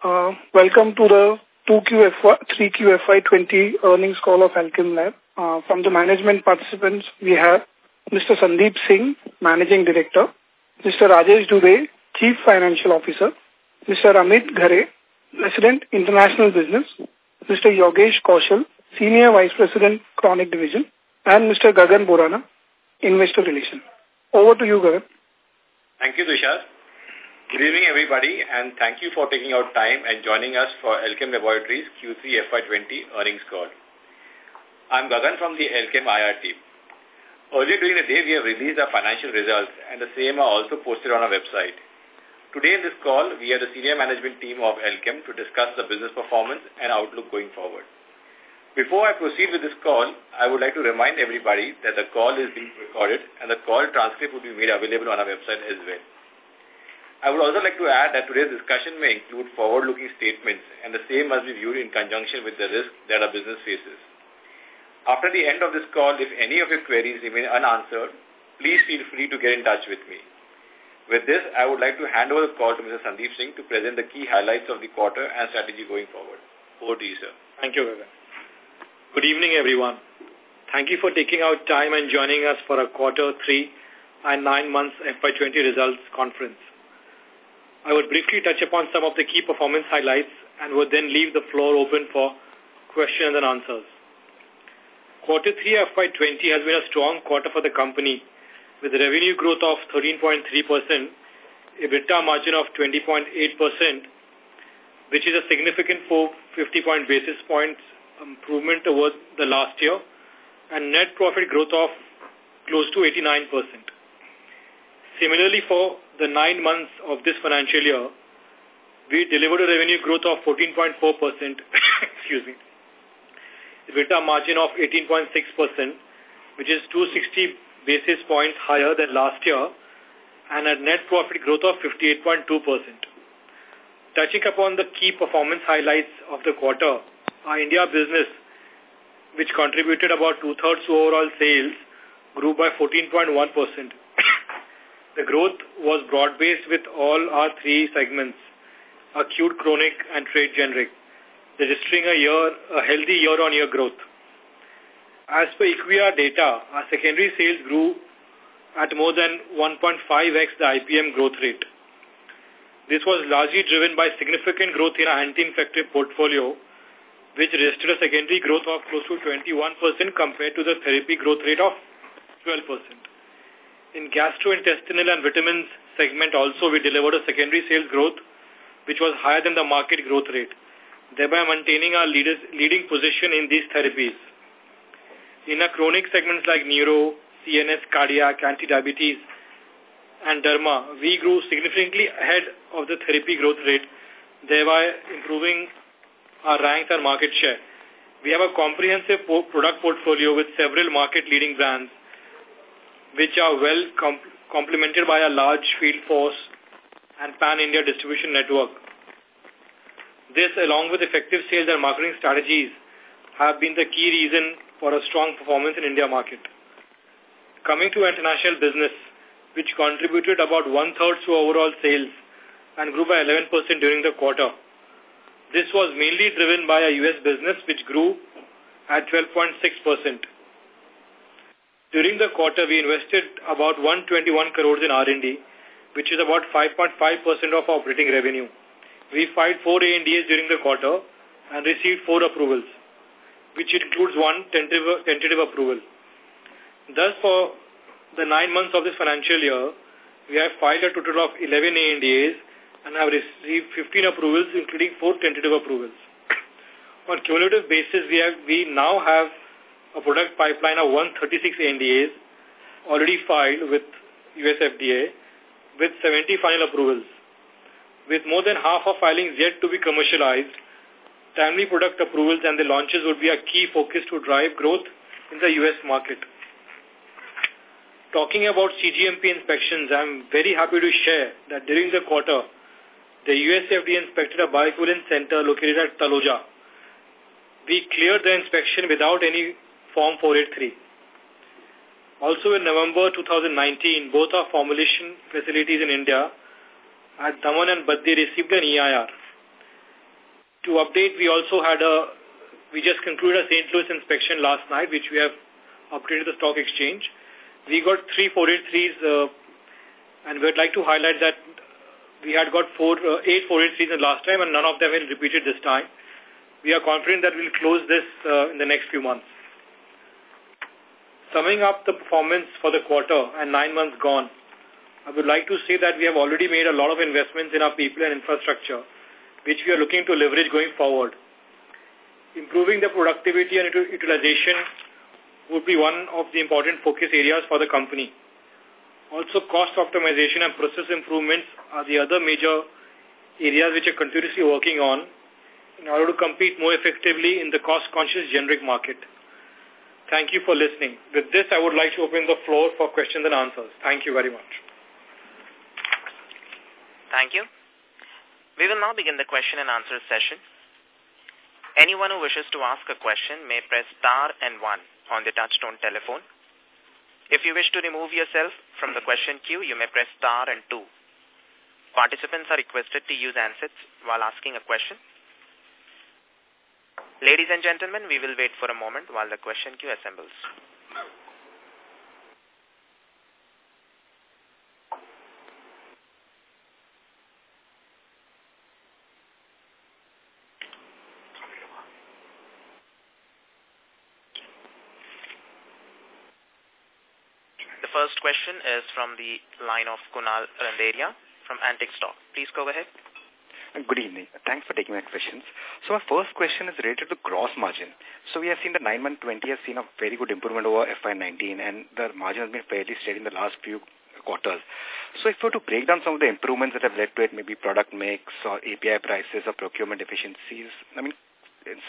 Uh, welcome to the 2Q FY, 3Q FY20 earnings call of Alkem Lab. Uh, from the management participants, we have Mr. Sandeep Singh, Managing Director, Mr. Rajesh Dubey, Chief Financial Officer, Mr. Amit Ghare, President, International Business, Mr. Yogesh Kaushal, Senior Vice President, Chronic Division, and Mr. Gagan Borana, Investor Relations. Over to you, Gagan. Thank you, Tushar. Good evening, everybody, and thank you for taking out time and joining us for Alkem Laboratories Q3 FY20 earnings call. I'm Gagan from the Alkem IR team. Earlier during the day, we have released our financial results, and the same are also posted on our website. Today in this call, we are the senior management team of Alkem to discuss the business performance and outlook going forward. Before I proceed with this call, I would like to remind everybody that the call is being recorded and the call transcript will be made available on our website as well. I would also like to add that today's discussion may include forward-looking statements and the same must be viewed in conjunction with the risk that our business faces. After the end of this call, if any of your queries remain unanswered, please feel free to get in touch with me. With this, I would like to hand over the call to Mr. Sandeep Singh to present the key highlights of the quarter and strategy going forward. Over to you, sir. Thank you, Gagan. Good evening, everyone. Thank you for taking out time and joining us for a quarter three and nine months FY20 results conference. I would briefly touch upon some of the key performance highlights and would then leave the floor open for questions and answers. Quarter 3 FY20 has been a strong quarter for the company with revenue growth of 13.3%, EBITDA margin of 20.8%, which is a significant 450 point basis points improvement over the last year, and net profit growth of close to 89%. Similarly, for the nine months of this financial year, we delivered a revenue growth of 14.4%, excuse me, EBITDA margin of 18.6%, which is 260 basis points higher than last year and a net profit growth of 58.2%. Touching upon the key performance highlights of the quarter, our India business, which contributed about two-thirds to overall sales, grew by 14.1%. the growth was broad-based with all our three segments, acute, chronic, and trade generic, registering a year a healthy year-on-year -year growth. As per IQVIA data, our secondary sales grew at more than 1.5x the IPM growth rate. This was largely driven by significant growth in our anti-infective portfolio, which registered a secondary growth of close to 21% compared to the therapy growth rate of 12%. In gastrointestinal and vitamins segment also, we delivered a secondary sales growth, which was higher than the market growth rate, thereby maintaining our leaders, leading position in these therapies. In our chronic segments like neuro, CNS, cardiac, anti-diabetes, and derma, we grew significantly ahead of the therapy growth rate, thereby improving our ranks and market share. We have a comprehensive product portfolio with several market-leading brands, which are well com complemented by a large field force and pan-India distribution network. This, along with effective sales and marketing strategies, have been the key reason for a strong performance in India market. Coming to international business, which contributed about one-third to overall sales and grew by 11% during the quarter. This was mainly driven by a U.S. business which grew at 12.6%. During the quarter, we invested about 121 crores in R&D, which is about 5.5% of operating revenue. We filed four ANDAs during the quarter and received four approvals which includes one tentative, tentative approval. Thus, for the nine months of this financial year, we have filed a total of 11 ANDAs and have received 15 approvals, including four tentative approvals. On cumulative basis, we have we now have a product pipeline of 136 NDAs already filed with US FDA with 70 final approvals. With more than half of filings yet to be commercialized, timely product approvals and the launches would be a key focus to drive growth in the U.S. market. Talking about CGMP inspections, I'm very happy to share that during the quarter, the USFDA inspected a bioequivalence center located at Taloja. We cleared the inspection without any Form 483. Also in November 2019, both our formulation facilities in India at Daman and Baddi received an EIR. To update, we also had a, we just concluded a St. Louis inspection last night, which we have updated the stock exchange. We got three 483s, uh, and we'd like to highlight that we had got four, uh, eight 483s in the last time, and none of them will repeat it this time. We are confident that we'll close this uh, in the next few months. Summing up the performance for the quarter and nine months gone, I would like to say that we have already made a lot of investments in our people and infrastructure, which we are looking to leverage going forward. Improving the productivity and utilization would be one of the important focus areas for the company. Also, cost optimization and process improvements are the other major areas which are continuously working on in order to compete more effectively in the cost-conscious generic market. Thank you for listening. With this, I would like to open the floor for questions and answers. Thank you very much. Thank you. We will now begin the question and answer session. Anyone who wishes to ask a question may press star and one on the touchtone telephone. If you wish to remove yourself from the question queue, you may press star and two. Participants are requested to use answers while asking a question. Ladies and gentlemen, we will wait for a moment while the question queue assembles. The first question is from the line of Kunal Randeria from Antique Stock. Please go ahead. Good evening. Thanks for taking my questions. So our first question is related to gross margin. So we have seen the 9-month 20 has seen a very good improvement over FY19 and the margin has been fairly steady in the last few quarters. So if we were to break down some of the improvements that have led to it, maybe product mix or API prices or procurement efficiencies, I mean,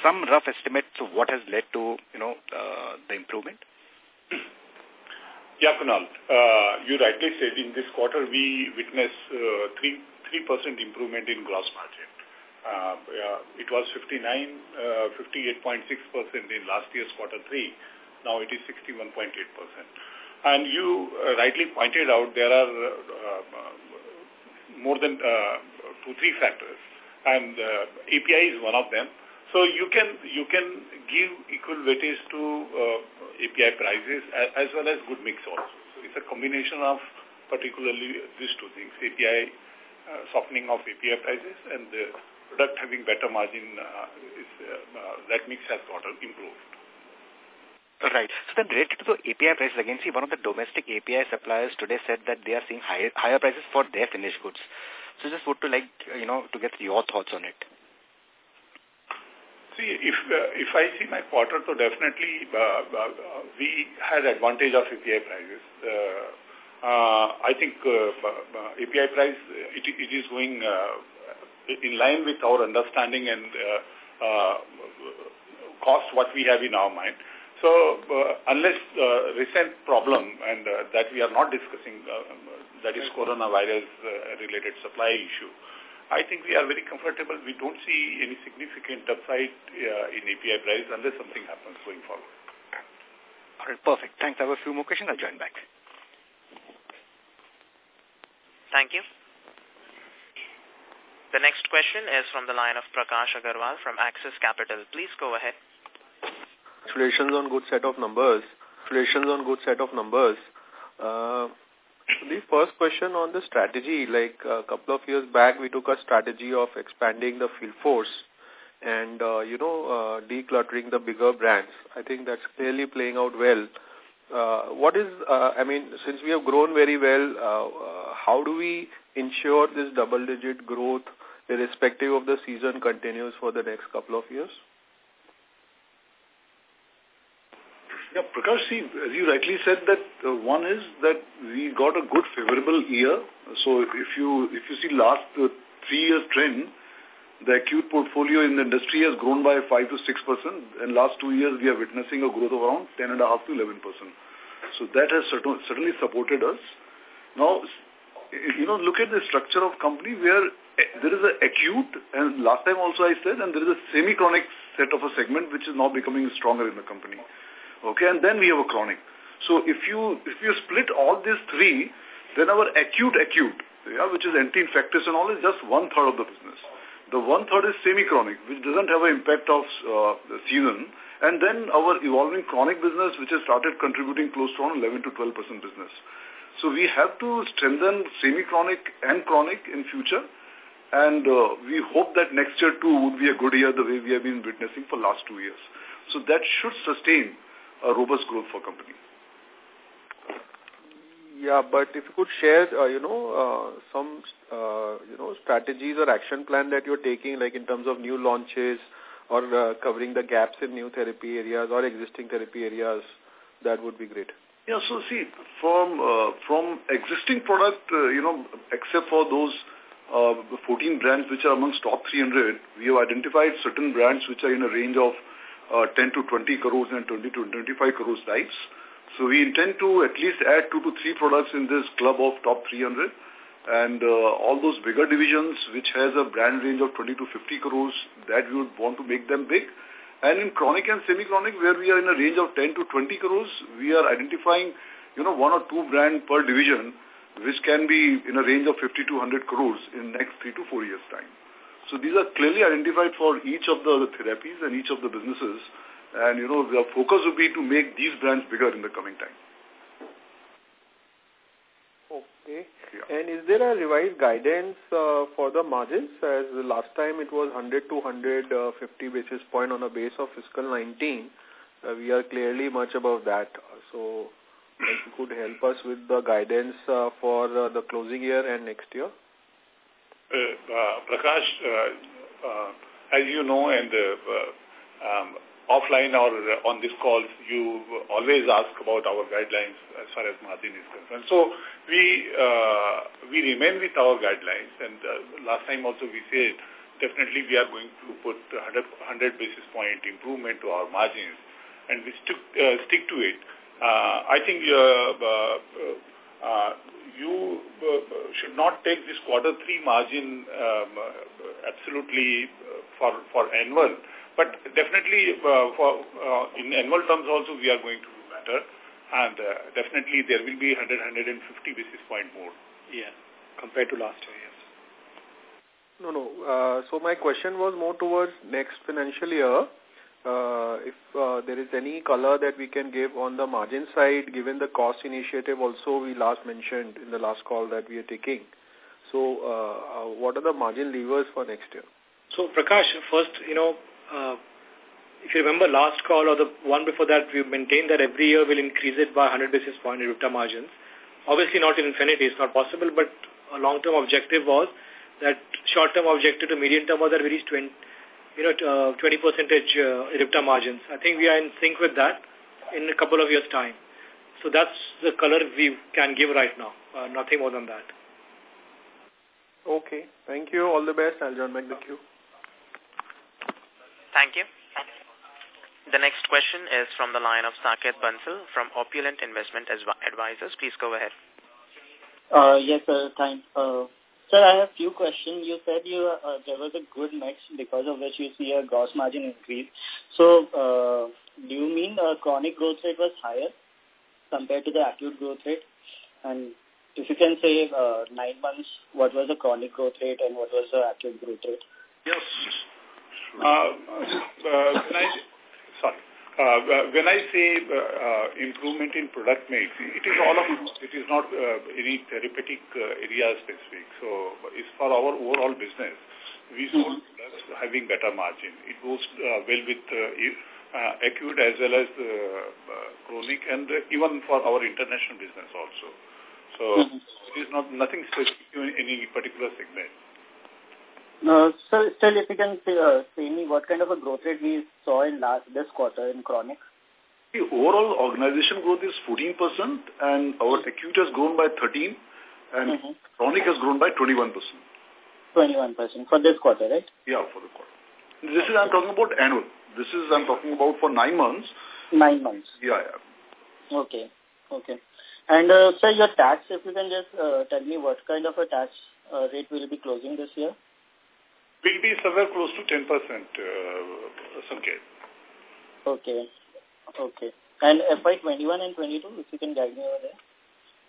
some rough estimates of what has led to, you know, uh, the improvement? Yeah, Kunal, uh, you rightly said in this quarter we witnessed uh, three 3% improvement in gross margin. Uh, it was 59, uh, 58.6% in last year's quarter three. Now it is 61.8%. And you uh, rightly pointed out there are uh, more than uh, two, three factors. And uh, API is one of them. So you can you can give equal weightage to uh, API prices as, as well as good mix also. So it's a combination of particularly these two things, API uh, softening of API prices and the product having better margin, uh, is, uh, that mix has got improved. Right. So then related to the API prices, again, see, one of the domestic API suppliers today said that they are seeing higher, higher prices for their finished goods. So just would to like, you know, to get your thoughts on it. See, if uh, if I see my quarter, so definitely uh, uh, we had advantage of API prices. Uh, uh, I think uh, uh API price, uh, it, it is going uh, in line with our understanding and uh, uh, cost what we have in our mind. So uh, unless uh, recent problem and uh, that we are not discussing, uh, that is coronavirus uh, related supply issue, I think we are very comfortable. We don't see any significant upside uh, in API price unless something happens going forward. All right, perfect. Thanks. I have a few more questions. I'll join back. Thank you. The next question is from the line of Prakash Agarwal from Axis Capital. Please go ahead. Congratulations on good set of numbers. Congratulations on good set of numbers. Uh, the first question on the strategy, like a couple of years back, we took a strategy of expanding the field force and, uh, you know, uh, decluttering the bigger brands. I think that's clearly playing out well. Uh, what is, uh, I mean, since we have grown very well, uh, uh, how do we ensure this double-digit growth irrespective of the season continues for the next couple of years? Yeah, Prakash, see, as you rightly said, that uh, one is that we got a good favorable year. So if you if you see last uh, three years trend, the acute portfolio in the industry has grown by 5 to 6%, and last two years we are witnessing a growth of around 10.5 to 11%. So that has certainly supported us. Now, you know, look at the structure of company where eh, there is an acute, and last time also I said, and there is a semi-chronic set of a segment which is now becoming stronger in the company. Okay, and then we have a chronic. So if you if you split all these three, then our acute acute, yeah, which is anti-infectives and all, is just one third of the business. The one-third is semi-chronic, which doesn't have an impact of uh, season. And then our evolving chronic business, which has started contributing close to 11 to 12% business. So we have to strengthen semi-chronic and chronic in future. And uh, we hope that next year too would be a good year the way we have been witnessing for last two years. So that should sustain a robust growth for company. Yeah, but if you could share, uh, you know, uh, some, uh, you know, strategies or action plan that you're taking, like in terms of new launches or uh, covering the gaps in new therapy areas or existing therapy areas, that would be great. Yeah, so see, from uh, from existing product, uh, you know, except for those uh, 14 brands which are amongst top 300, we have identified certain brands which are in a range of uh, 10 to 20 crores and 20 to 25 crores types. So we intend to at least add two to three products in this club of top 300 and uh, all those bigger divisions which has a brand range of 20 to 50 crores that we would want to make them big. And in chronic and semi-chronic where we are in a range of 10 to 20 crores, we are identifying, you know, one or two brand per division which can be in a range of 50 to 100 crores in next three to four years time. So these are clearly identified for each of the therapies and each of the businesses and, you know, the focus will be to make these brands bigger in the coming time. Okay. Yeah. And is there a revised guidance uh, for the margins? As the last time it was 100 to 150 basis point on a base of fiscal 19. Uh, we are clearly much above that. So if you could help us with the guidance uh, for uh, the closing year and next year. Uh, uh, Prakash, uh, uh, as you know, and uh, um, offline or on this call, you always ask about our guidelines as far as margin is concerned. So we uh, we remain with our guidelines, and uh, last time also we said definitely we are going to put 100, 100 basis point improvement to our margins, and we stick uh, stick to it. Uh, I think uh, uh, uh, you uh, should not take this quarter three margin um, absolutely for for annual but definitely, uh, for uh, in annual terms also, we are going to do better. And uh, definitely, there will be 100, 150 basis point more. Yeah, compared to last year, yes. No, no. Uh, so my question was more towards next financial year. Uh, if uh, there is any color that we can give on the margin side, given the cost initiative also we last mentioned in the last call that we are taking. So uh, uh, what are the margin levers for next year? So Prakash, first, you know, uh, if you remember last call or the one before that, we maintained that every year we'll increase it by 100 basis point EBITDA margins. Obviously not in infinity, it's not possible, but a long-term objective was that short-term objective to medium-term was that we reach 20, you know, uh, 20 percentage uh, EBITDA margins. I think we are in sync with that in a couple of years' time. So that's the color we can give right now, uh, nothing more than that. Okay. Thank you. All the best. I'll join back the queue. Thank you. The next question is from the line of Saket Bansal from Opulent Investment Advisors. Please go ahead. Uh, yes, sir. Thanks. Uh, sir, I have a few questions. You said you uh, there was a good mix because of which you see a gross margin increase. So, uh, do you mean the chronic growth rate was higher compared to the acute growth rate? And if you can say uh, nine months, what was the chronic growth rate and what was the acute growth rate? Yes. Uh, uh, when I, sorry, uh, when I say uh, uh, improvement in product mix, it is all of it is not uh, any therapeutic uh, area specific. So it's for our overall business. We sold products having better margin. It goes uh, well with uh, uh, acute as well as uh, uh, chronic and uh, even for our international business also. So mm -hmm. it is not nothing specific in any particular segment. Uh, so still if you can say, uh, say me what kind of a growth rate we saw in last this quarter in chronic? The overall organization growth is 14% and our acute has grown by 13 and mm -hmm. chronic has grown by 21%. 21% for this quarter, right? Yeah, for the quarter. This is, I'm talking about annual. This is, I'm talking about for nine months. Nine months. Yeah, yeah. Okay, okay. And, uh, sir, your tax, if you can just uh, tell me what kind of a tax uh, rate will be closing this year? Will be somewhere close to 10%, uh, Sanket. Okay. Okay. And FY21 and 22, if you can guide me over there?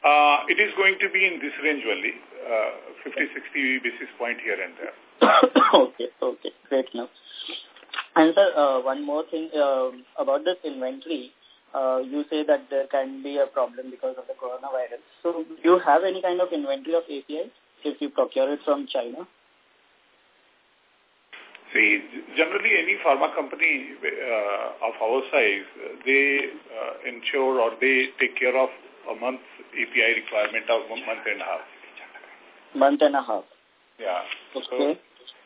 Uh, it is going to be in this range only, uh, 50, 60 basis point here and there. okay, okay, great now. And sir, uh, one more thing uh, about this inventory. Uh, you say that there can be a problem because of the coronavirus. So do you have any kind of inventory of APIs if you procure it from China? See, generally any pharma company uh, of our size, they uh, ensure or they take care of a month's API requirement of one month and a half. Month and a half. Yeah. Okay. So,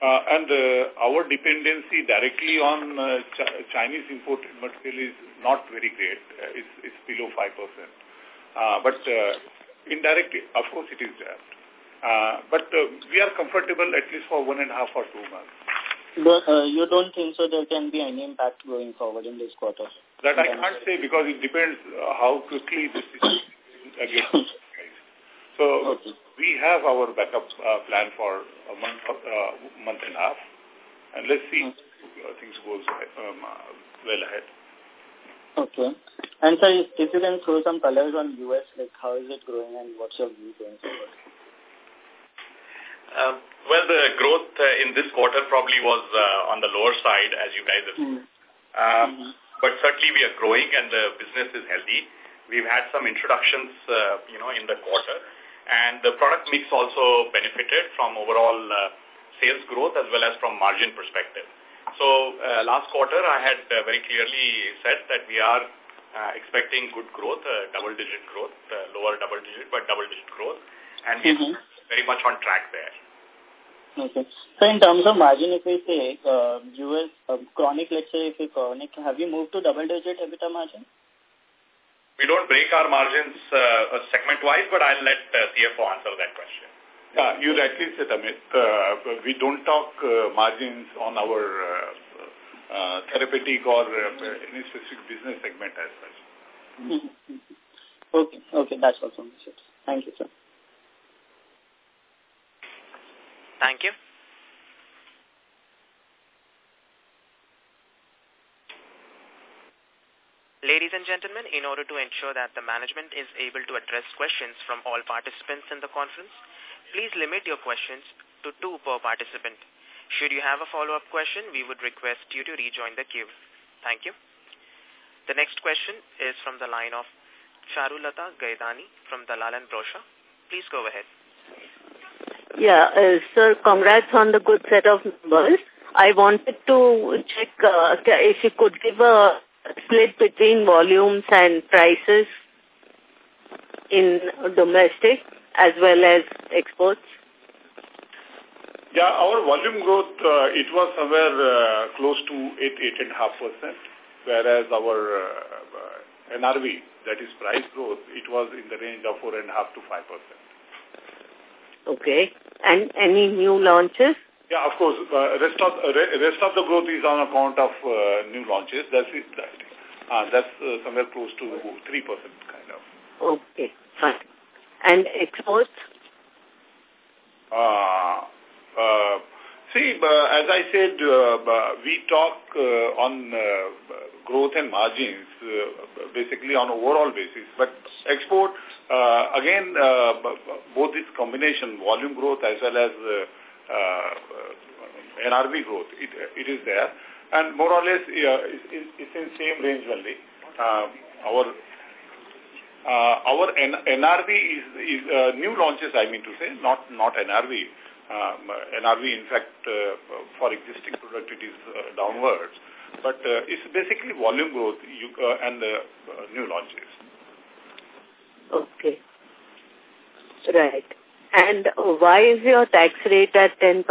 uh, and uh, our dependency directly on uh, Ch Chinese imported material is not very great. Uh, it's, it's below 5%. Uh, but uh, indirectly, of course, it is there. Uh, but uh, we are comfortable at least for one and a half or two months. But, uh, you don't think so there can be any impact going forward in this quarter? That I can't say because it depends uh, how quickly this is again. so okay. we have our backup uh, plan for a month, uh, month and a half, and let's see mm -hmm. things goes um, well ahead. Okay. And sir, if, if you can throw some colors on US, like how is it growing and what's your view going forward? Um, well, the growth uh, in this quarter probably was uh, on the lower side, as you guys have seen. Mm. Um, mm -hmm. But certainly we are growing and the business is healthy. We've had some introductions, uh, you know, in the quarter. And the product mix also benefited from overall uh, sales growth as well as from margin perspective. So uh, last quarter I had uh, very clearly said that we are uh, expecting good growth, uh, double-digit growth, uh, lower double-digit, but double-digit growth. And mm -hmm. we're very much on track there. Okay. So in terms of margin, if we say uh, US uh, chronic, let's say if we chronic, have you moved to double-digit EBITDA margin? We don't break our margins uh, segment-wise, but I'll let uh, CFO answer that question. Yeah, you rightly said, Amit. Uh, we don't talk uh, margins on our uh, uh, therapeutic or uh, any specific business segment as such. okay, okay, that's all from me. Thank you, sir. Thank you. Ladies and gentlemen, in order to ensure that the management is able to address questions from all participants in the conference, please limit your questions to two per participant. Should you have a follow-up question, we would request you to rejoin the queue. Thank you. The next question is from the line of Charulata Gaidhani from Dalal and Broacha. Please go ahead. Yeah, uh, sir, congrats on the good set of numbers. I wanted to check uh, if you could give a split between volumes and prices in domestic as well as exports. Yeah, our volume growth, uh, it was somewhere uh, close to 8, 8.5%, whereas our uh, NRV, that is price growth, it was in the range of 4.5 to 5%. Okay. And any new launches? Yeah, of course. Uh, rest of uh, rest of the growth is on account of uh, new launches. That's it. That, uh, that's uh, somewhere close to three percent, kind of. Okay, fine. And exports? Uh, uh, see, uh, as I said, uh, we talk uh, on uh, growth and margins, uh, basically on overall basis. But export, uh, again, both this combination, volume growth as well as NRV growth, it, it is there. And more or less, it's, it's in same range only. Our our N NRV is, is new launches, I mean to say, not not NRV. Um, NRV, in fact, uh, for existing product, it is uh, downwards. But uh, it's basically volume growth you, uh, and uh, new launches. Okay. Right. And why is your tax rate at 10%?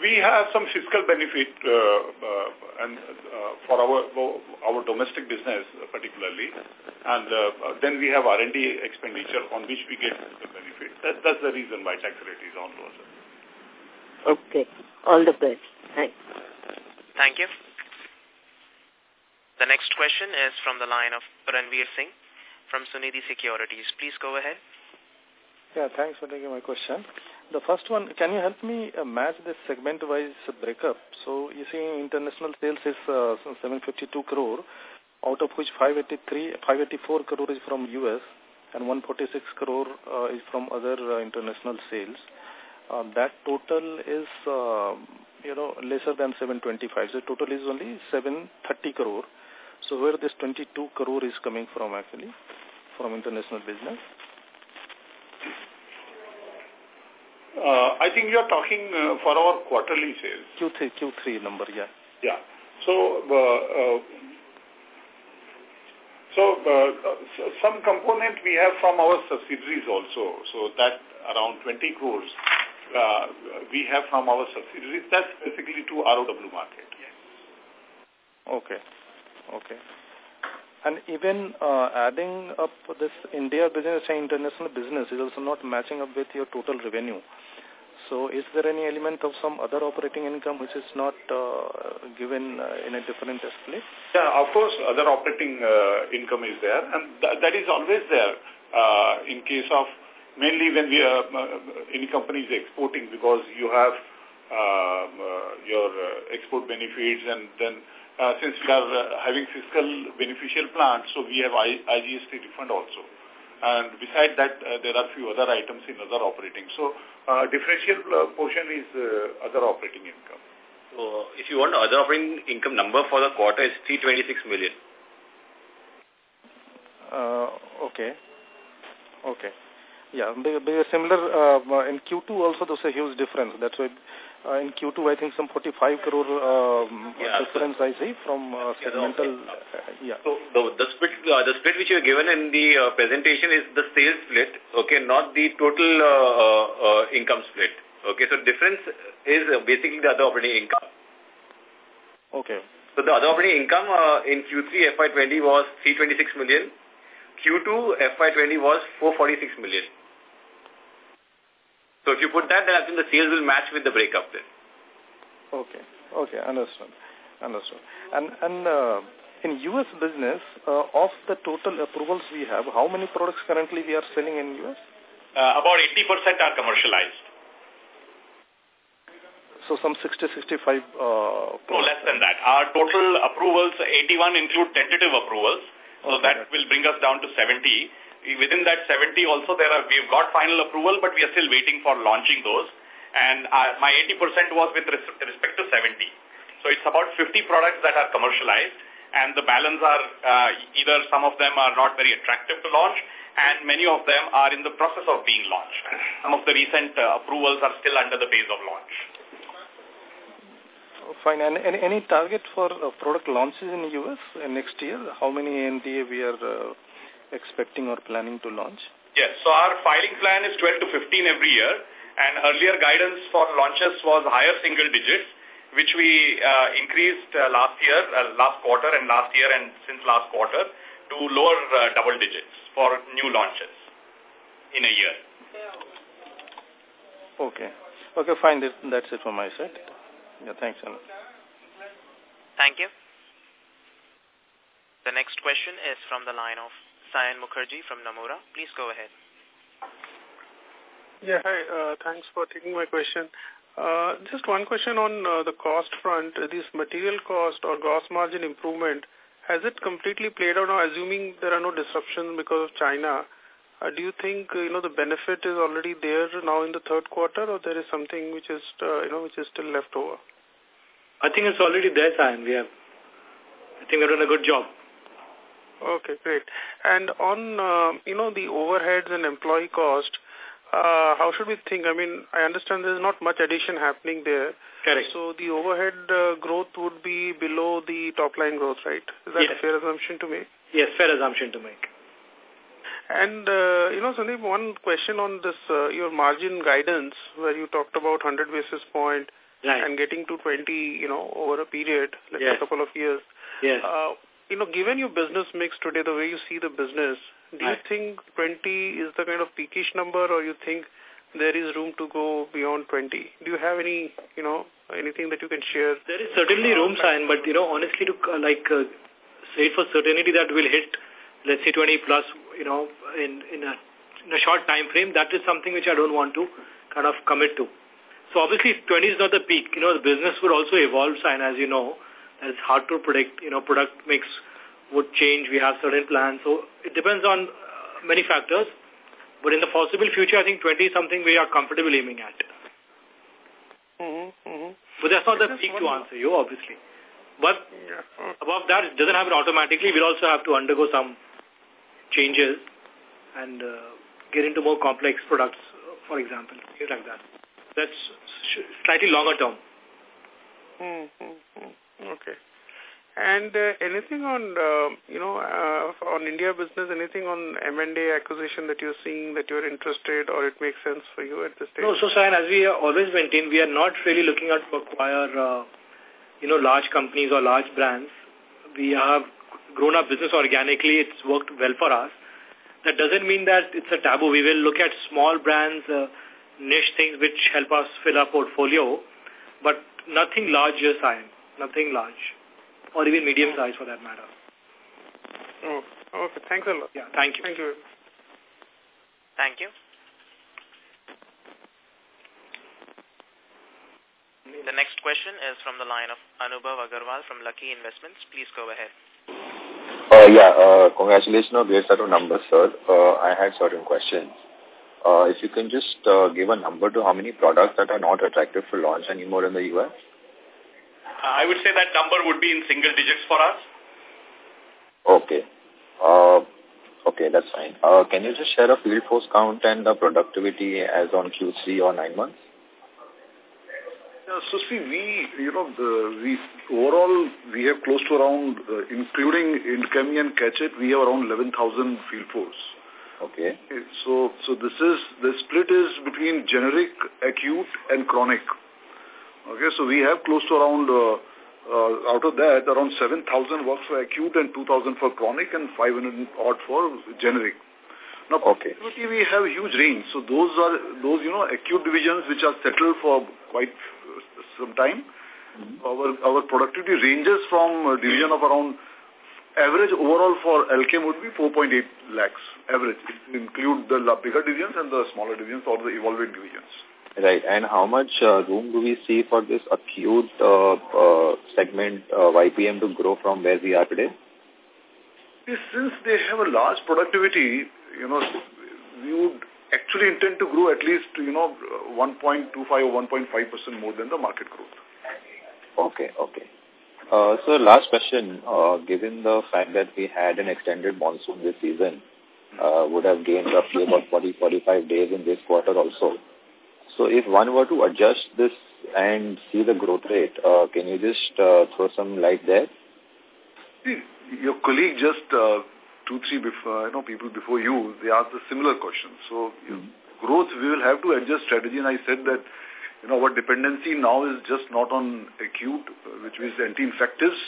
We have some fiscal benefit uh, uh, and uh, for our our domestic business particularly, and uh, then we have R&D expenditure on which we get the benefit. That, that's the reason why tax rate is on lower. Okay. All the best. Thanks. Thank you. The next question is from the line of Ranveer Singh from Sunidhi Securities. Please go ahead. Yeah, thanks for taking my question. The first one, can you help me uh, match this segment-wise breakup? So you see international sales is uh, 752 crore, out of which 583, 584 crore is from US and 146 crore uh, is from other uh, international sales. uh, that total is, uh, you know, lesser than 725. So total is only 730 crore. So where this 22 crore is coming from actually, from international business? Uh, I think you are talking uh, for our quarterly sales. Q3, Q3 number, yeah. Yeah. So, uh, uh, so, uh, so some component we have from our subsidiaries also. So that around 20 crores uh, we have from our subsidiaries. That's basically to ROW market. Okay. Okay. And even uh, adding up this India business and international business is also not matching up with your total revenue. So is there any element of some other operating income which is not uh, given uh, in a different split? Yeah, of course, other operating uh, income is there, and th that is always there uh, in case of mainly when we are uh, any company is exporting because you have uh, uh, your uh, export benefits and then uh, since we are uh, having fiscal beneficial plants, so we have I, IGST refund also. And beside that, uh, there are few other items in other operating. So, uh, differential uh, portion is uh, other operating income. So, if you want other operating income number for the quarter is 326 million. Uh, okay. Okay. Yeah, they, similar uh, in Q2 also there's a huge difference. That's why uh, in Q2 I think some 45 crore um, yeah, difference so, I see from uh, segmental. Yeah, uh, So the, the split uh, the split which you are given in the uh, presentation is the sales split, okay, not the total uh, uh, income split. Okay, so difference is basically the other operating income. Okay. So the other operating income uh, in Q3 FY20 was 326 million. Q2 FY20 was 446 million. So if you put that, then I think the sales will match with the breakup then. Okay. Okay. Understood. Understood. And, and uh, in U.S. business, uh, of the total approvals we have, how many products currently we are selling in U.S.? Uh, about 80% are commercialized. So some 60, 65... Uh, no, less than that. Our total approvals, 81 include tentative approvals. So okay. that will bring us down to 70 within that 70 also there are, we've got final approval, but we are still waiting for launching those. And uh, my 80% was with res respect to 70. So it's about 50 products that are commercialized and the balance are uh, either some of them are not very attractive to launch and many of them are in the process of being launched. Some of the recent uh, approvals are still under the phase of launch. Fine. And any, any target for uh, product launches in the U.S. next year? How many NDA we are uh, expecting or planning to launch? Yes. So our filing plan is 12 to 15 every year. And earlier guidance for launches was higher single digits, which we uh, increased uh, last year, uh, last quarter and last year and since last quarter to lower uh, double digits for new launches in a year. Okay. Okay, fine. That's it from my side. Yeah, thanks. Anna. Thank you. The next question is from the line of Sayan Mukherjee from Nomura. Please go ahead. Yeah, hi. Uh, thanks for taking my question. Uh, just one question on uh, the cost front. This material cost or gross margin improvement, has it completely played out now, assuming there are no disruptions because of China? Uh, do you think you know the benefit is already there now in the third quarter, or there is something which is uh, you know which is still left over? I think it's already there, Sayan. We have. I think we're doing a good job. Okay, great. And on, uh, you know, the overheads and employee cost, uh, how should we think? I mean, I understand there's not much addition happening there. Correct. So the overhead uh, growth would be below the top line growth, right? Is that yes. a fair assumption to make? Yes, fair assumption to make. And, uh, you know, Sandeep, one question on this, uh, your margin guidance, where you talked about 100 basis point right. and getting to 20, you know, over a period, like yes. a couple of years. Yes. Uh, you know, given your business mix today, the way you see the business, do you think 20 is the kind of peakish number or you think there is room to go beyond 20? Do you have any, you know, anything that you can share? There is certainly room, Sayan, but, you know, honestly, to uh, like uh, say for certainty that we'll hit, let's say 20 plus, you know, in, in, a, in a short time frame, that is something which I don't want to kind of commit to. So obviously 20 is not the peak. You know, the business would also evolve, Sayan, as you know it's hard to predict. You know, product mix would change. We have certain plans. So it depends on uh, many factors. But in the foreseeable future, I think 20 is something we are comfortable aiming at. Mm -hmm. But that's not the peak to answer you, obviously. But yeah. above that, it doesn't happen automatically. We'll also have to undergo some changes and uh, get into more complex products, for example, things like that. That's slightly longer term. Mm -hmm. Okay. And uh, anything on, uh, you know, uh, on India business, anything on M&A acquisition that you're seeing that you're interested or it makes sense for you at this stage? No, so Sayan, as we always maintain, we are not really looking at to acquire, uh, you know, large companies or large brands. We have grown our business organically. It's worked well for us. That doesn't mean that it's a taboo. We will look at small brands, uh, niche things which help us fill our portfolio, but nothing large, Sayan. Nothing large or even medium size for that matter. Oh, okay. Thanks a lot. Yeah, thank you. Thank you. Thank you. The next question is from the line of Anubhav Agarwal from Lucky Investments. Please go ahead. Uh, yeah, uh, congratulations on great set of numbers, sir. Uh, I had certain questions. Uh, if you can just uh, give a number to how many products that are not attractive for launch anymore in the U.S.? I would say that number would be in single digits for us. Okay. Uh, okay, that's fine. Uh, can you just share a field force count and the productivity as on Q3 or nine months? Yeah, so see, we, you know, the, we overall, we have close to around, uh, including Indchemie and Cachet, we have around 11,000 field force. Okay. So, so this is, the split is between generic, acute, and chronic. Okay, so we have close to around, uh, uh, out of that, around 7,000 works for acute and 2,000 for chronic and 500 odd for generic. Now, okay. we have huge range. So those are, those, you know, acute divisions which are settled for quite some time. Mm -hmm. Our, our productivity ranges from a division of around, average overall for Alkem would be 4.8 lakhs, average. It include the bigger divisions and the smaller divisions or the evolving divisions. Right. And how much uh, room do we see for this acute uh, uh, segment uh, YPM to grow from where we are today? Since they have a large productivity, you know, we would actually intend to grow at least, you know, 1.25 or 1.5% more than the market growth. Okay, okay. Uh, so last question, uh, given the fact that we had an extended monsoon this season, uh, would have gained roughly about 40-45 days in this quarter also. So if one were to adjust this and see the growth rate, uh, can you just uh, throw some light there? See, your colleague just uh, two, three before, you know, people before you, they asked a similar question. So mm -hmm. growth, we will have to adjust strategy. And I said that, you know, our dependency now is just not on acute, which means anti-infectives.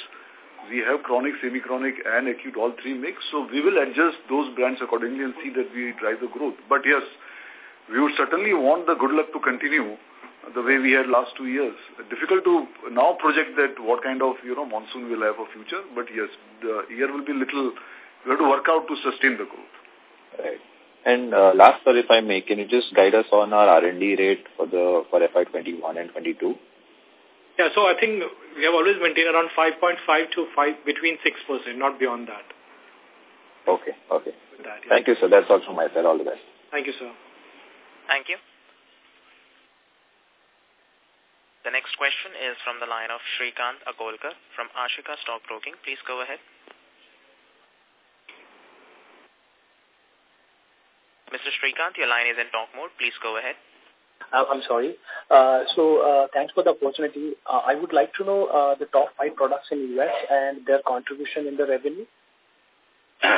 We have chronic, semi-chronic, and acute, all three mix. So we will adjust those brands accordingly and see that we drive the growth. But yes, we would certainly want the good luck to continue the way we had last two years. Difficult to now project that what kind of, you know, monsoon we'll have for future, but yes, the year will be little, we have to work out to sustain the growth. Right. And uh, last, sir, if I may, can you just guide us on our R&D rate for the for FY21 and 22? Yeah, so I think we have always maintained around 5.5 to 5, between 6%, not beyond that. Okay, okay. That, yeah. Thank you, sir. That's all from my side. All the best. Thank you, sir. Thank you. The next question is from the line of Shrikant Akolkar from Ashika Stock Broking. Please go ahead. Mr. Shrikant, your line is in talk mode. Please go ahead. Uh, I'm sorry. Uh, so uh, thanks for the opportunity. Uh, I would like to know uh, the top five products in the U.S. and their contribution in the revenue.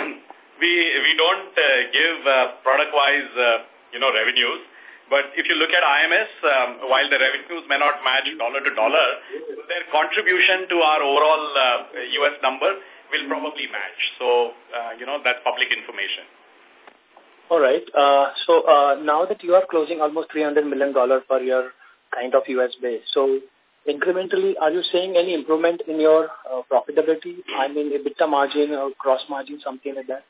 we we don't uh, give uh, product-wise uh, you know, revenues. But if you look at IMS, um, while the revenues may not match dollar to dollar, their contribution to our overall uh, U.S. number will probably match. So, uh, you know, that's public information. All right. Uh, so uh, now that you are closing almost $300 million per year kind of U.S. base, so incrementally, are you seeing any improvement in your uh, profitability? I mean, EBITDA margin or gross margin, something like that?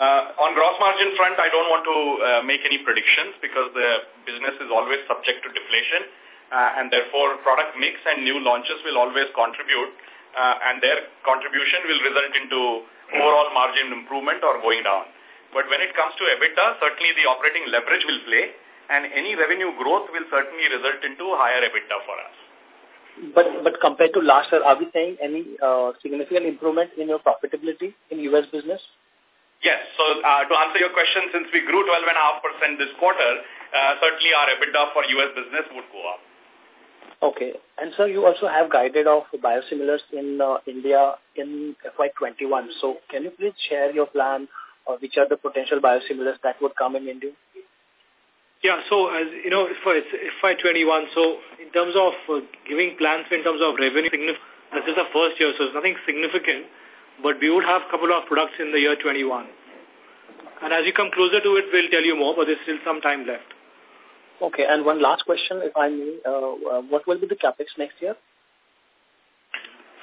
Uh, on gross margin front, I don't want to uh, make any predictions because the business is always subject to deflation uh, and therefore product mix and new launches will always contribute uh, and their contribution will result into overall margin improvement or going down. But when it comes to EBITDA, certainly the operating leverage will play and any revenue growth will certainly result into higher EBITDA for us. But but compared to last year, are we saying any uh, significant improvement in your profitability in U.S. business? Yes. So uh, to answer your question, since we grew 12.5% this quarter, uh, certainly our EBITDA for U.S. business would go up. Okay. And so you also have guided of biosimilars in uh, India in FY21. So can you please share your plan or which are the potential biosimilars that would come in India? Yeah, so as you know, for FY21, so in terms of uh, giving plans in terms of revenue, this is the first year, so it's nothing significant, but we would have a couple of products in the year 21. And as you come closer to it, we'll tell you more, but there's still some time left. Okay, and one last question, if I may. Uh, uh, what will be the capex next year?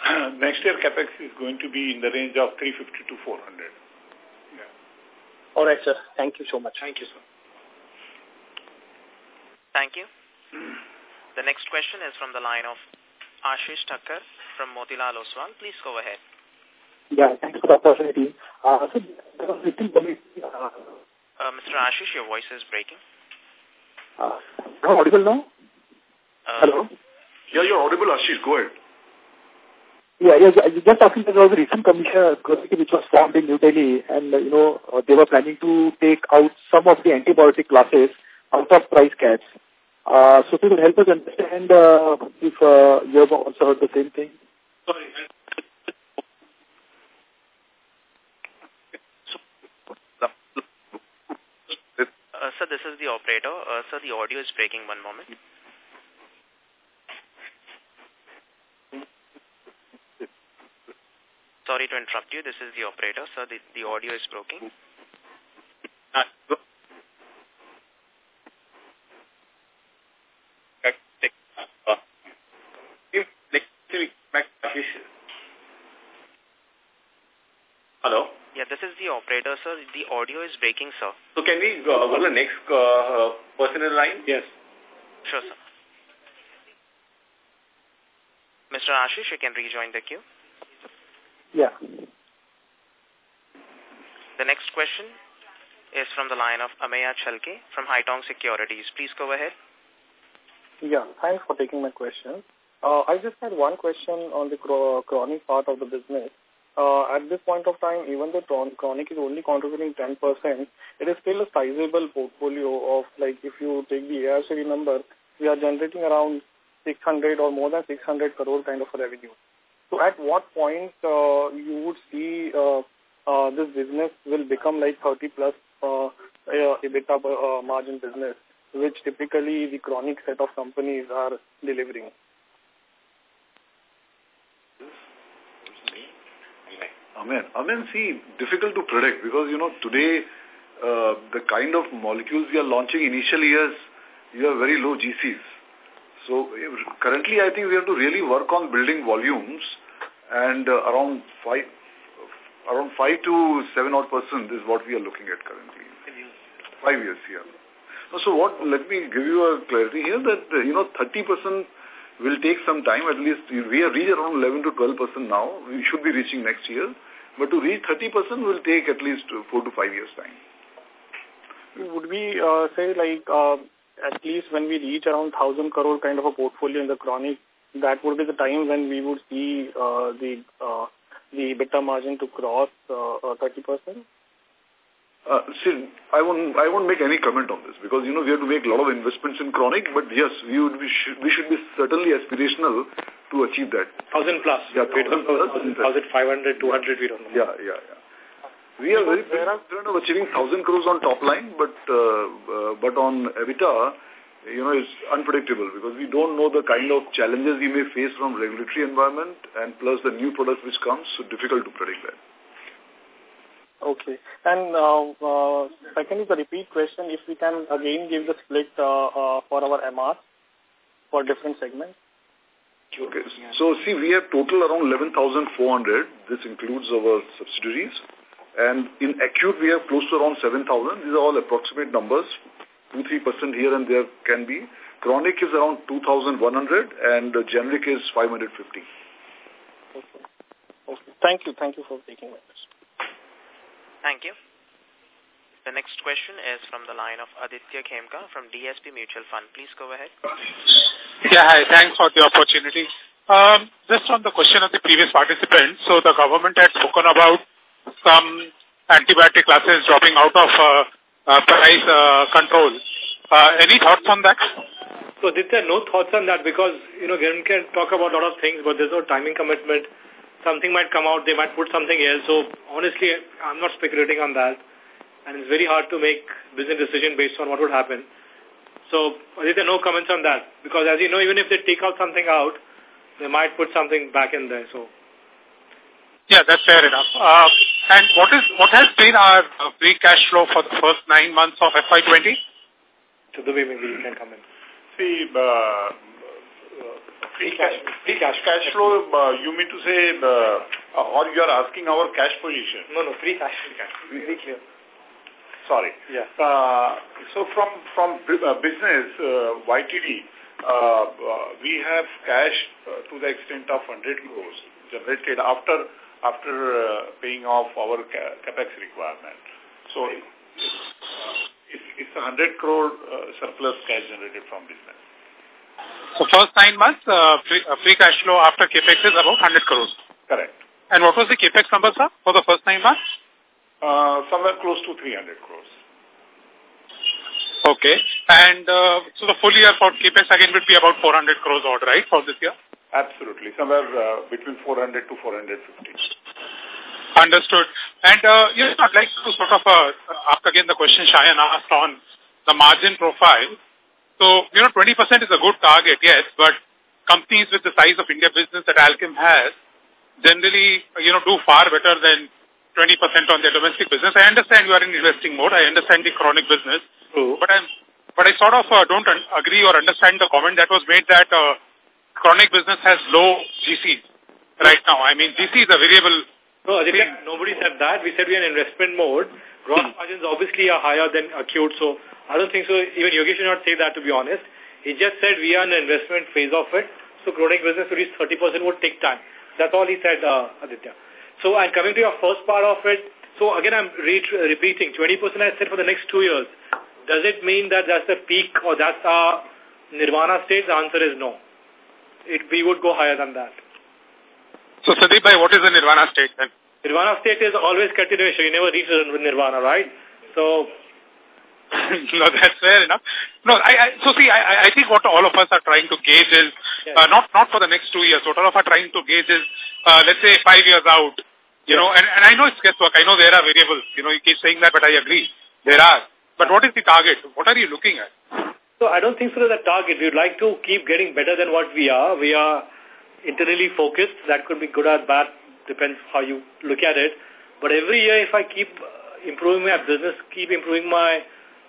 next year, capex is going to be in the range of 350 to 400. Yeah. All right, sir. Thank you so much. Thank you, sir. Thank you. The next question is from the line of Ashish Thakkar from Motilal Oswal. Please go ahead. Yeah, thanks for the opportunity. Uh, so, uh, uh, Mr. Ashish, your voice is breaking. Uh, am audible now? Uh, Hello? Yeah, you're audible, Ashish. Go ahead. Yeah, yeah, just talking about was a recent commission which was formed in New Delhi and, uh, you know, uh, they were planning to take out some of the antibiotic classes out of price caps. Uh, so it will help us understand uh, if uh, you have also heard the same thing. Sorry. Uh, sir, this is the operator. Uh, sir, the audio is breaking. One moment. Sorry to interrupt you. This is the operator. Sir, the, the audio is broken. Hello? Yeah, this is the operator, sir. The audio is breaking, sir. So can we go, go to the next uh, person in line? Yes. Sure, sir. Mr. Ashish, you can rejoin the queue. Yeah. The next question is from the line of Ameya Chalke from Haitong Securities. Please go ahead. Yeah, thanks for taking my question. Uh, I just had one question on the chronic part of the business. Uh, at this point of time, even though chronic is only contributing 10%, it is still a sizable portfolio of, like, if you take the AIOCD number, we are generating around 600 or more than 600 crore kind of revenue. So at what point uh, you would see uh, uh, this business will become like 30 plus uh, uh, EBITDA uh, margin business, which typically the chronic set of companies are delivering? Ameya. Ameya, see, difficult to predict because, you know, today uh, the kind of molecules we are launching initial years, you have very low GCs. So currently I think we have to really work on building volumes and uh, around five, around five to seven odd percent is what we are looking at currently. Five years, yeah. So what, let me give you a clarity here that, uh, you know, 30% will take some time, at least we have reached around 11 to 12% now. We should be reaching next year. But to reach 30% will take at least four to five years time. Would we uh, say like uh, at least when we reach around 1,000 crore kind of a portfolio in the chronic, that would be the time when we would see uh, the uh, the EBITDA margin to cross uh, 30%? Uh, see, I won't, I won't make any comment on this because, you know, we have to make a lot of investments in chronic, but yes, we would we should, we should be certainly aspirational to achieve that. 1000 plus. Yeah, 1000 plus. 1500, 200, we don't know. Yeah, yeah, yeah. We are very confident of achieving 1000 crores on top line, but, uh, uh, but on EBITDA, you know, it's unpredictable because we don't know the kind of challenges we may face from regulatory environment and plus the new product which comes, so difficult to predict that. Okay. And uh, uh, second is a repeat question. If we can again give the split uh, uh, for our MR for different segments. Okay. So see, we have total around 11,400. This includes our subsidiaries. And in acute, we have close to around 7,000. These are all approximate numbers. 2-3% here and there can be. Chronic is around 2,100 and generic is 550. Okay. okay. Thank you. Thank you for taking my question. Thank you. The next question is from the line of Aditya Khemka from DSP Mutual Fund. Please go ahead. Yeah, hi. Thanks for the opportunity. Um, just on the question of the previous participant, so the government had spoken about some antibiotic classes dropping out of uh, uh, price uh, control. Uh, any thoughts on that? So, Aditya, no thoughts on that because, you know, government can talk about a lot of things, but there's no timing commitment. Something might come out, they might put something else. So, honestly, I'm not speculating on that and it's very hard to make business decision based on what would happen. So there are no comments on that because as you know, even if they take out something out, they might put something back in there. So yeah, that's fair enough. Uh, and what is what has been our uh, free cash flow for the first nine months of FY20? To the way maybe you can comment. See, uh, free cash, free cash, cash flow, uh, you mean to say, uh, or you are asking our cash position? No, no, free cash, free cash. Very clear. Sorry. Yeah. Uh, so from from uh, business uh, YTD, uh, uh, we have cash uh, to the extent of 100 crores generated after after uh, paying off our capex requirement. So it's, it's a 100 crore uh, surplus cash generated from business. So first nine months, uh, free, uh, free cash flow after capex is about 100 crores. Correct. And what was the capex number, sir, for the first nine months? Uh, somewhere close to 300 crores. Okay. And uh, so the full year for CAPEX again would be about 400 crores odd, right, for this year? Absolutely. Somewhere uh, between 400 to 450. Understood. And, uh, you know, I'd like to sort of uh, ask again the question Sayan asked on the margin profile. So, you know, 20% is a good target, yes, but companies with the size of India business that Alkem has generally, you know, do far better than 20% on their domestic business. I understand you are in investing mode. I understand the chronic business. True. But, I'm, but I sort of uh, don't agree or understand the comment that was made that uh, chronic business has low GC right now. I mean, GC is a variable. No, Aditya, nobody said that. We said we are in investment mode. Gross margins obviously are higher than acute. So I don't think so. Even Yogesh should not say that, to be honest. He just said we are in the investment phase of it. So chronic business to reach 30% would take time. That's all he said, uh, Aditya. So I'm coming to your first part of it. So again, I'm re repeating, 20% I said for the next two years. Does it mean that that's the peak or that's our nirvana state? The answer is no. It, we would go higher than that. So Sandeep what is the nirvana state then? Nirvana state is always continuation. You never reach nirvana, right? So no, that's fair enough. No, I, I so see, I, I think what all of us are trying to gauge is yes. uh, not not for the next two years. What all of us are trying to gauge is, uh, let's say, five years out. You yes. know, and, and I know it's guesswork. I know there are variables. You know, you keep saying that, but I agree there are. But what is the target? What are you looking at? So I don't think so. The target. We'd like to keep getting better than what we are. We are internally focused. That could be good or bad. Depends how you look at it. But every year, if I keep improving my business, keep improving my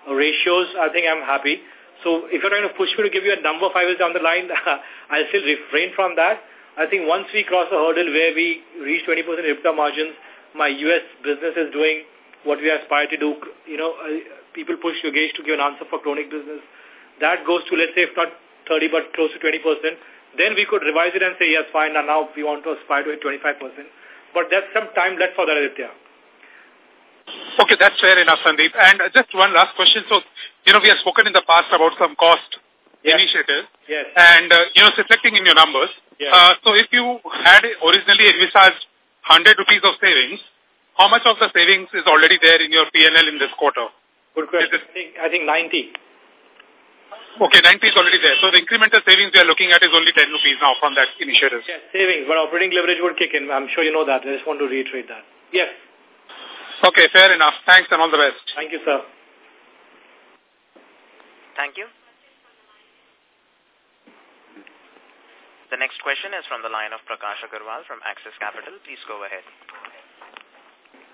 ratios, I think I'm happy. So if you're trying to push me to give you a number five years down the line, I'll still refrain from that. I think once we cross the hurdle where we reach 20% EBITDA margins, my U.S. business is doing what we aspire to do. You know, uh, people push Yogesh to give an answer for chronic business. That goes to, let's say, if not 30, but close to 20%. Then we could revise it and say, yes, fine, and now we want to aspire to hit 25%. But there's some time left for that, Aditya. Okay, that's fair enough, Sandeep. And just one last question. So, you know, we have spoken in the past about some cost yes. initiatives. Yes. And, uh, you know, reflecting in your numbers. Yes. Uh, so if you had originally envisaged 100 rupees of savings, how much of the savings is already there in your PNL in this quarter? Good question. I think, I think 90. Okay, 90 is already there. So the incremental savings we are looking at is only 10 rupees now from that initiative. Yes, savings, but operating leverage would kick in. I'm sure you know that. I just want to reiterate that. Yes. Okay, fair enough. Thanks and all the best. Thank you, sir. Thank you. The next question is from the line of Prakash Agarwal from Axis Capital. Please go ahead.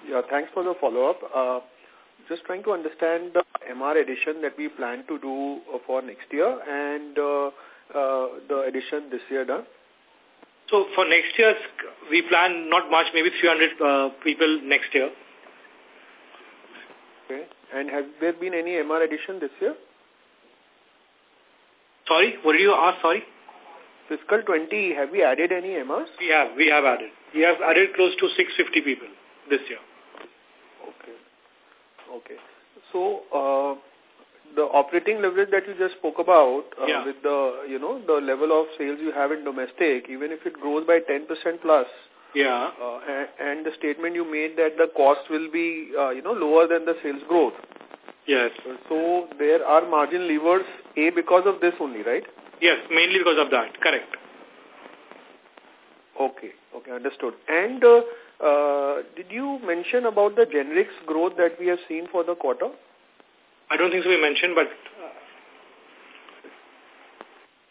Yeah, thanks for the follow-up. Uh, just trying to understand the MR addition that we plan to do for next year and uh, uh, the addition this year done. So for next year, we plan not much, maybe 300 uh, people next year. Okay. And has there been any MR addition this year? Sorry, what did you ask? Sorry. Fiscal 20, have we added any MRs? We have, we have added. We have added close to 650 people this year. Okay. So uh, the operating leverage that you just spoke about uh, yeah. with the, you know, the level of sales you have in domestic, even if it grows by 10% plus, yeah. Uh, and, and, the statement you made that the cost will be, uh, you know, lower than the sales growth. Yes. So there are margin levers, A, because of this only, right? Yes, mainly because of that. Correct. Okay. Okay, understood. And uh, did you mention about the generics growth that we have seen for the quarter? I don't think so we mentioned, but... Uh,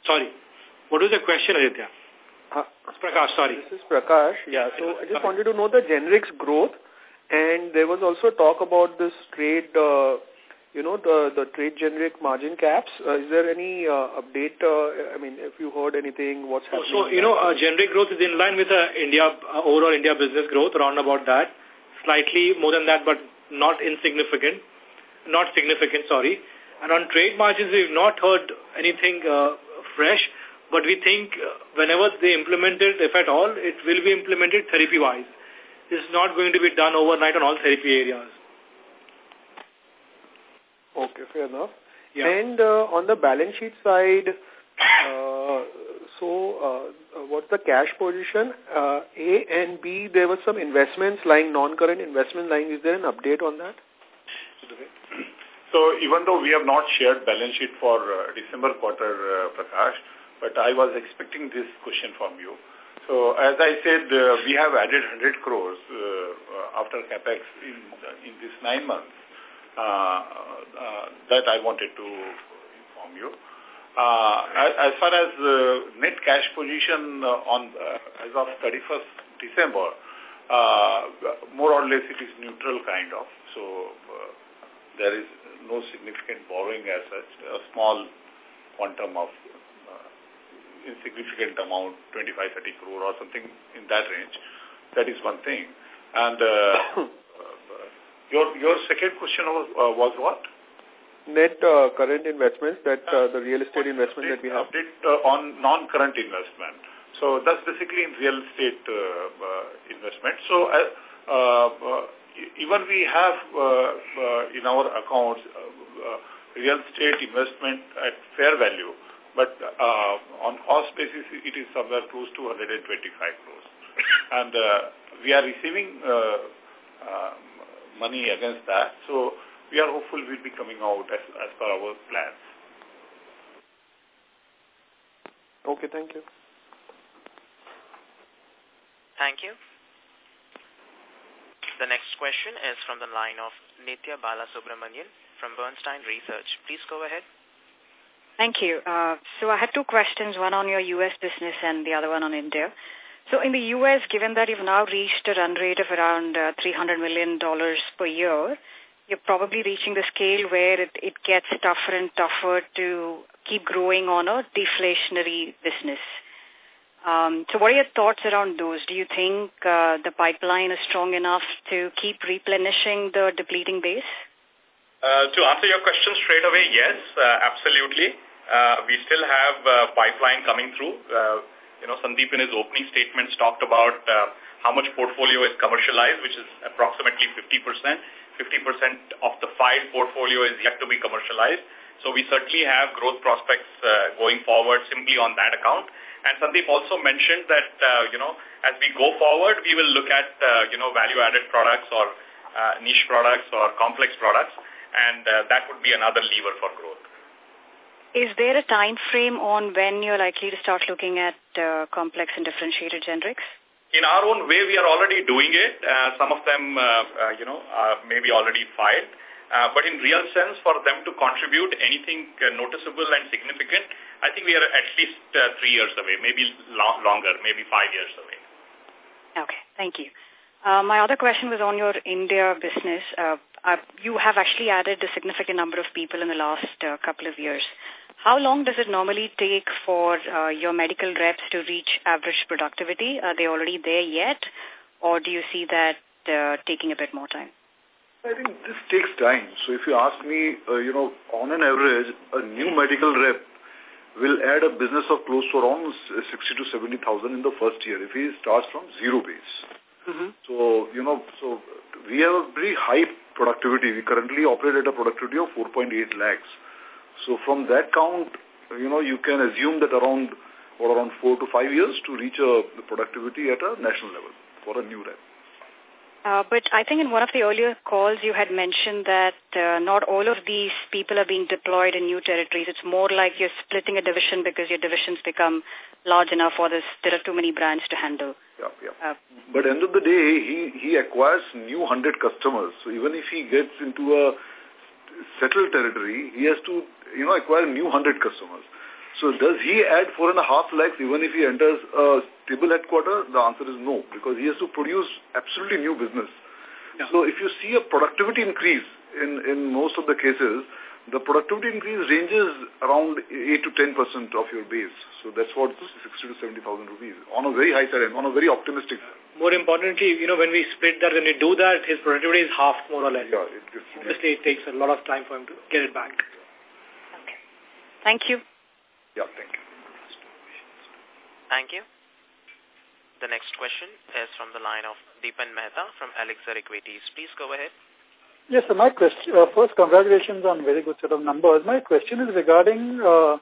sorry. What was the question, Aditya? Uh, Prakash, sorry. This is Prakash. Yeah, so I just wanted to know the generics growth. And there was also talk about this trade, uh, you know, the, the trade generic margin caps. Uh, is there any uh, update? Uh, I mean, if you heard anything, what's happening? So, you know, uh, generic growth is in line with uh, India, uh, overall India business growth, around about that. Slightly more than that, but not insignificant. Not significant, sorry. And on trade margins, we've not heard anything uh, fresh, but we think uh, whenever they implement it, if at all, it will be implemented therapy-wise. This is not going to be done overnight on all therapy areas. Okay, fair enough. Yeah. And uh, on the balance sheet side, uh, so uh, what's the cash position? Uh, A and B, there were some investments lying, non-current investment lying. Is there an update on that? So even though we have not shared balance sheet for uh, December quarter, uh, Prakash, but I was expecting this question from you. So as I said, uh, we have added 100 crores uh, after capex in in this nine months. Uh, uh, that I wanted to inform you. Uh, as, far as net cash position on as of 31st December, more or less it is neutral kind of. So there is no significant borrowing as such, a small quantum of uh, insignificant amount, 25, 30 crore or something in that range. That is one thing. And uh, your your second question was, uh, was what? Net uh, current investments, that uh, the real estate investment update, that we have. Update uh, on non-current investment. So that's basically in real estate uh, uh, investment. So uh, uh, even we have uh, uh, in our accounts uh, uh, real estate investment at fair value, but uh, on cost basis it is somewhere close to 125 crores. and uh, we are receiving uh, uh, money against that. So we are hopeful we'll be coming out as, as per our plans. Okay, thank you. Thank you. The next question is from the line of Nitya Balasubramanian from Bernstein Research. Please go ahead. Thank you. Uh, so I had two questions, one on your U.S. business and the other one on India. So in the U.S., given that you've now reached a run rate of around uh, $300 million per year, you're probably reaching the scale where it, it gets tougher and tougher to keep growing on a deflationary business. Um, so what are your thoughts around those? Do you think uh, the pipeline is strong enough to keep replenishing the depleting base? Uh, to answer your question straight away, yes, uh, absolutely. Uh, we still have uh, pipeline coming through. Uh, you know, Sandeep in his opening statements talked about uh, how much portfolio is commercialized, which is approximately 50%. 50% of the filed portfolio is yet to be commercialized. So we certainly have growth prospects uh, going forward simply on that account. And Sandeep also mentioned that, uh, you know, as we go forward, we will look at, uh, you know, value-added products or uh, niche products or complex products, and uh, that would be another lever for growth. Is there a time frame on when you're likely to start looking at uh, complex and differentiated generics? In our own way, we are already doing it. Uh, some of them, uh, uh, you know, are maybe already filed. Uh, but in real sense, for them to contribute anything uh, noticeable and significant, I think we are at least uh, three years away, maybe lo longer, maybe five years away. Okay, thank you. Uh, my other question was on your India business. Uh, uh, you have actually added a significant number of people in the last uh, couple of years. How long does it normally take for uh, your medical reps to reach average productivity? Are they already there yet? Or do you see that uh, taking a bit more time? I think this takes time. So if you ask me, uh, you know, on an average, a new medical rep will add a business of close to around 60 to 70,000 in the first year if he starts from zero base. Mm -hmm. So, you know, so we have a very high productivity. We currently operate at a productivity of 4.8 lakhs. So from that count, you know, you can assume that around or around four to five years to reach a, the productivity at a national level for a new rep. Uh, but I think in one of the earlier calls you had mentioned that uh, not all of these people are being deployed in new territories. It's more like you're splitting a division because your divisions become large enough or this, there are too many brands to handle. Yeah, yeah. Uh, but end of the day, he, he acquires new 100 customers. So even if he gets into a settled territory, he has to, you know, acquire new 100 customers. So does he add four and a half lakhs even if he enters a stable headquarter? The answer is no, because he has to produce absolutely new business. Yeah. So if you see a productivity increase in, in most of the cases, the productivity increase ranges around 8 to 10% of your base. So that's what 60 to 70,000 rupees on a very high side and on a very optimistic side. More importantly, you know, when we split that, when we do that, his productivity is half more or less. Yeah, it, Obviously, it takes a lot of time for him to get it back. Okay. Thank you. Yeah, thank you. Thank you. The next question is from the line of Dipan Mehta from Elixir Equities. Please go ahead. Yes, sir. My question, uh, first, congratulations on very good set of numbers. My question is regarding uh,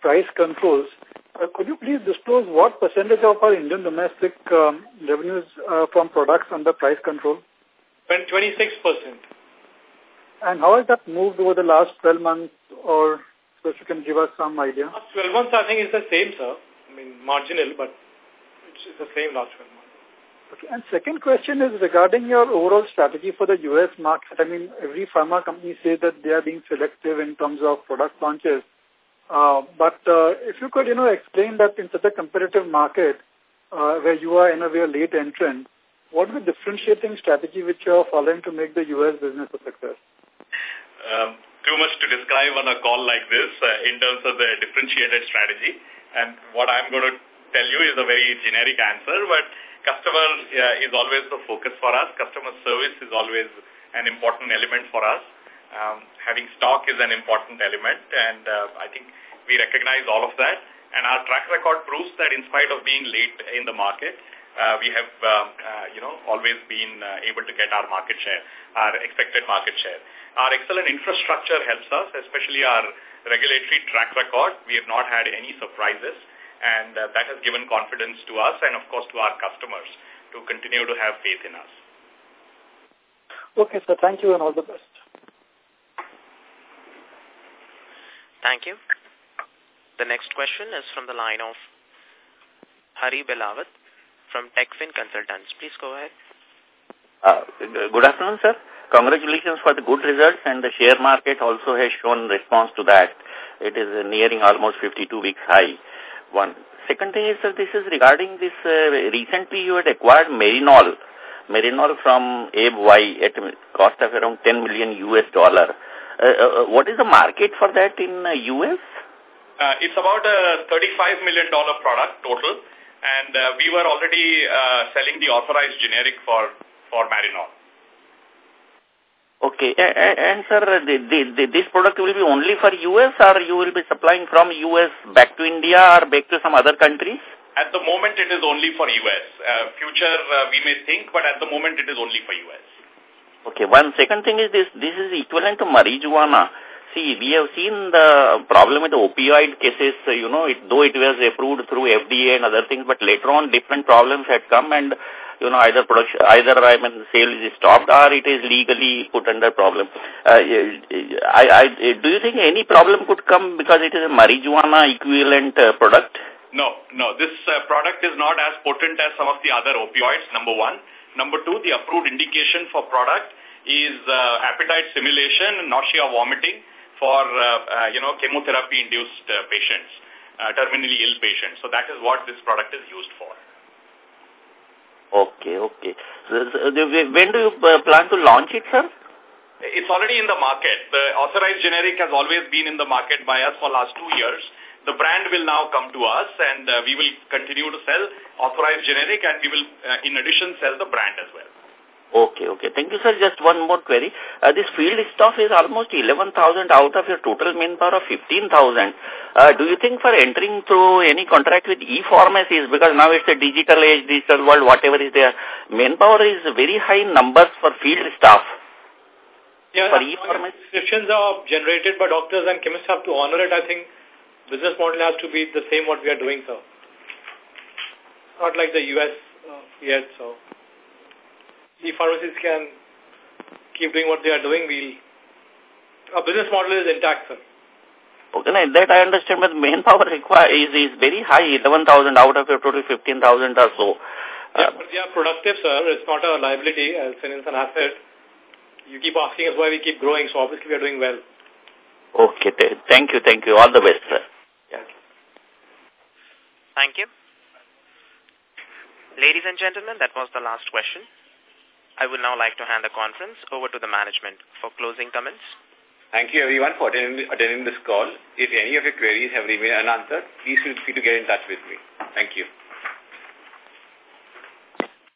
price controls. Uh, could you please disclose what percentage of our Indian domestic um, revenues uh, from products under price control? 26%. And how has that moved over the last 12 months or so if you can give us some idea. Last 12 months, I think, is the same, sir. I mean, marginal, but it's the same last 12 months. Okay. And second question is regarding your overall strategy for the U.S. market. I mean, every pharma company says that they are being selective in terms of product launches. Uh, but uh, if you could, you know, explain that in such a competitive market uh, where you are in a way late entrant, what is the differentiating strategy which you are following to make the U.S. business a success? Um, too much to describe on a call like this uh, in terms of the differentiated strategy. And what I'm going to tell you is a very generic answer, but customer uh, is always the focus for us. Customer service is always an important element for us. Um, having stock is an important element, and uh, I think we recognize all of that. And our track record proves that in spite of being late in the market, uh, we have, um, uh, you know, always been uh, able to get our market share, our expected market share. Our excellent infrastructure helps us, especially our regulatory track record. We have not had any surprises, and uh, that has given confidence to us and, of course, to our customers to continue to have faith in us. Okay, sir. Thank you and all the best. Thank you. The next question is from the line of Hari Belawat from TechFin Consultants. Please go ahead. Uh, good afternoon, sir. Congratulations for the good results and the share market also has shown response to that. It is nearing almost 52 weeks high. One. Second thing is, sir, this is regarding this, uh, recently you had acquired Marinol, Marinol from AbbVie at cost of around 10 million US dollar. Uh, uh, what is the market for that in uh, US? Uh, it's about a $35 million product total and uh, we were already uh, selling the authorized generic for, for Marinol. Okay. And, and sir, the, the, this product will be only for US or you will be supplying from US back to India or back to some other countries? At the moment, it is only for US. Uh, future, uh, we may think, but at the moment, it is only for US. Okay. One second thing is this, this is equivalent to marijuana. See, we have seen the problem with the opioid cases, you know, it, though it was approved through FDA and other things, but later on different problems had come and you know, either production, either I mean, sale is stopped or it is legally put under problem. Uh, I, I, do you think any problem could come because it is a marijuana equivalent uh, product? No, no. This uh, product is not as potent as some of the other opioids, number one. Number two, the approved indication for product is uh, appetite simulation, nausea, vomiting for, uh, uh, you know, chemotherapy-induced uh, patients, uh, terminally ill patients. So that is what this product is used for. Okay, okay. So, so when do you uh, plan to launch it, sir? It's already in the market. The authorized generic has always been in the market by us for last two years. The brand will now come to us and uh, we will continue to sell authorized generic and we will, uh, in addition, sell the brand as well. Okay, okay. Thank you, sir. Just one more query. Uh, this field staff is almost 11,000 out of your total manpower of 15,000. Uh, do you think for entering through any contract with e-pharmacies, because now it's a digital age, digital world, whatever is there, manpower is very high numbers for field staff? Yeah, for e-pharmacies? prescriptions are generated by doctors and chemists have to honor it. I think business model has to be the same what we are doing, sir. Not like the US uh, yet, so the pharmacies can keep doing what they are doing. We'll, our business model is intact, sir. Okay, that I understand, but manpower require is, is very high, 11,000 out of your total 15,000 or so. Yeah, but they are productive, sir. It's not a liability. It's an asset. You keep asking us why we keep growing, so obviously we are doing well. Okay, thank you, thank you. All the best, sir. Yeah. Thank you. Ladies and gentlemen, that was the last question. I would now like to hand the conference over to the management for closing comments. Thank you everyone for attending, attending this call. If any of your queries have remained unanswered, please feel free to get in touch with me. Thank you.